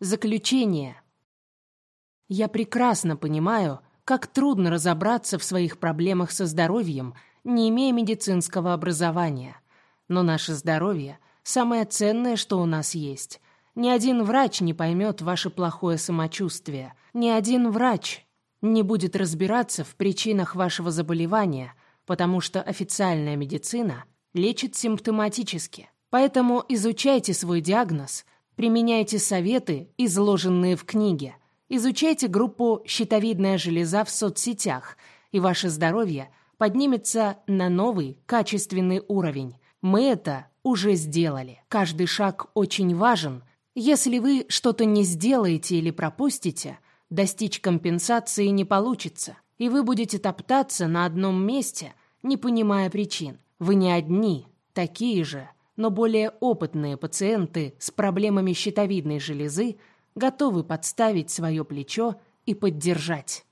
Заключение. Я прекрасно понимаю, как трудно разобраться в своих проблемах со здоровьем, не имея медицинского образования. Но наше здоровье – самое ценное, что у нас есть. Ни один врач не поймет ваше плохое самочувствие. Ни один врач не будет разбираться в причинах вашего заболевания, потому что официальная медицина лечит симптоматически. Поэтому изучайте свой диагноз, применяйте советы, изложенные в книге, изучайте группу «Щитовидная железа» в соцсетях, и ваше здоровье поднимется на новый, качественный уровень. Мы это уже сделали. Каждый шаг очень важен. Если вы что-то не сделаете или пропустите, достичь компенсации не получится, и вы будете топтаться на одном месте, не понимая причин. Вы не одни, такие же, но более опытные пациенты с проблемами щитовидной железы готовы подставить свое плечо и поддержать.